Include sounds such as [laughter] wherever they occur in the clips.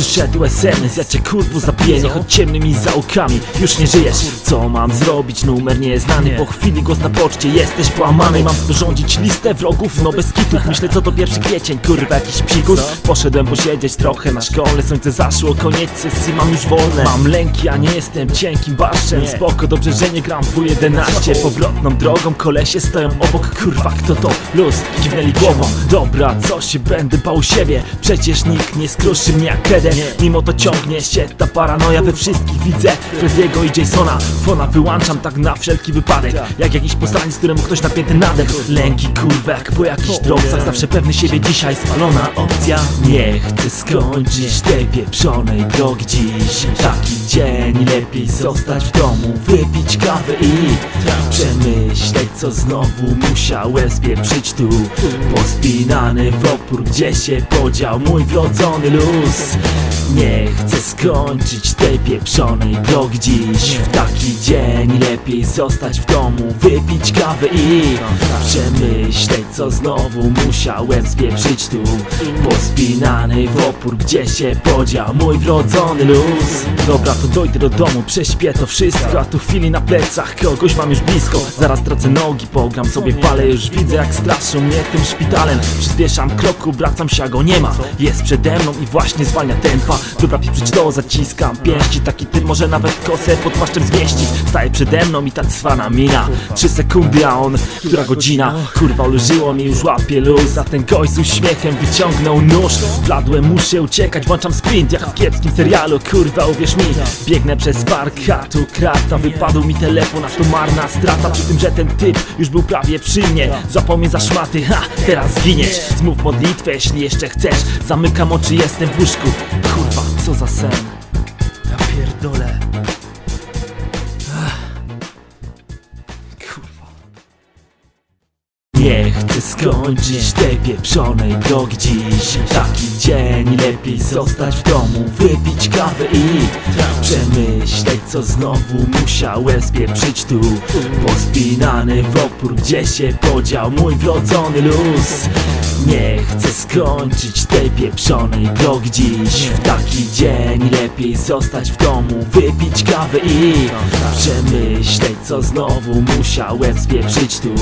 przyszedł SMS Ja cię kurwo zabiję, nie chodź ciemnymi zaułkami Już nie żyjesz, co mam zrobić? Numer nieznany, po chwili głos na poczcie. Jesteś połamany, mam sporządzić listę wrogów No bez kitów, [laughs] myślę co to pierwszy kwiecień Kurwa jakiś psikus Poszedłem posiedzieć trochę na szkole Słońce zaszło, koniec sesji, mam już wolne. Mam lęki, a nie jestem cienkim barszczem Spoko, dobrze, że nie gram w 11 Powrotną drogą, kolesie stoją obok Kurwa, kto to? Luz, kiwnęli głową. Dobra, co się będę bał siebie? Przecież nikt nie skruszy mnie jak Mimo to ciągnie się ta paranoja we wszystkich Widzę. Frediego i Jasona Fona wyłączam tak na wszelki wypadek. Jak jakiś posraniec, któremu ktoś napięty nadech Lęki kurwa jak po jakichś drogach Zawsze pewny siebie dzisiaj spalona opcja. Nie chcę skończyć tej pieprzonej drogi dziś Taki dzień lepiej zostać w domu. Wypić kawę i przemyśleć co znowu musiałem spieprzyć tu. Pospinany w opór, gdzie się podział mój wrodzony luz. Nie chcę skończyć tej pieprzonej drogi dziś. W taki dzień lepiej zostać w domu Wypić kawę i przemyśleć co znowu musiałem spieprzyć tu. Pospinany w opór, gdzie się podział mój wrodzony luz. Dobra, to dojdę do domu, prześpię to wszystko A tu chwili na plecach, kogoś mam już blisko. Zaraz tracę nogi, pogram sobie palę Już widzę jak straszą mnie tym szpitalem. Przyspieszam kroku, wracam się, a go nie ma. Jest przede mną i właśnie zwalnia tempa. Dobra, pieprzyć to, zaciskam pięści. Taki typ może nawet kosę pod płaszczem zmieścić Staje przede mną i ta cwana mina. Trzy sekundy, a on, która godzina? Kurwa, ulżyło mi, już łapie luz. A ten gość z uśmiechem wyciągnął nóż. Zbladłem, muszę uciekać, włączam sprint. Jak w kiepskim serialu, kurwa, uwierz mi. Biegnę przez park, a tu krata Wypadł mi telefon, a to marna strata. Przy tym, że ten typ już był prawie przy mnie Złapał mnie za szmaty, ha, teraz zginiesz Zmów modlitwę, jeśli jeszcze chcesz. Zamykam oczy, jestem w łóżku. Kurwa, co za sen. Ja pierdolę. Nie chcę skończyć tej pieprzonej drogi dziś. Taki dzień lepiej zostać w domu Wypić kawę i przemyśleć co znowu musiałem spieprzyć tu. Pospinany w opór, gdzie się podział mój wrodzony luz. Nie chcę skończyć tej pieprzonej drogi dziś. W taki dzień lepiej zostać w domu Wypić kawę i przemyśleć co znowu musiałem spieprzyć tu.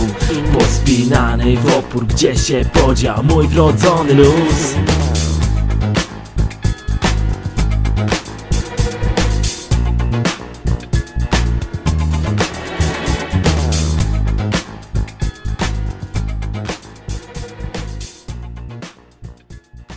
Pospinany w opór, gdzie się podział mój wrodzony luz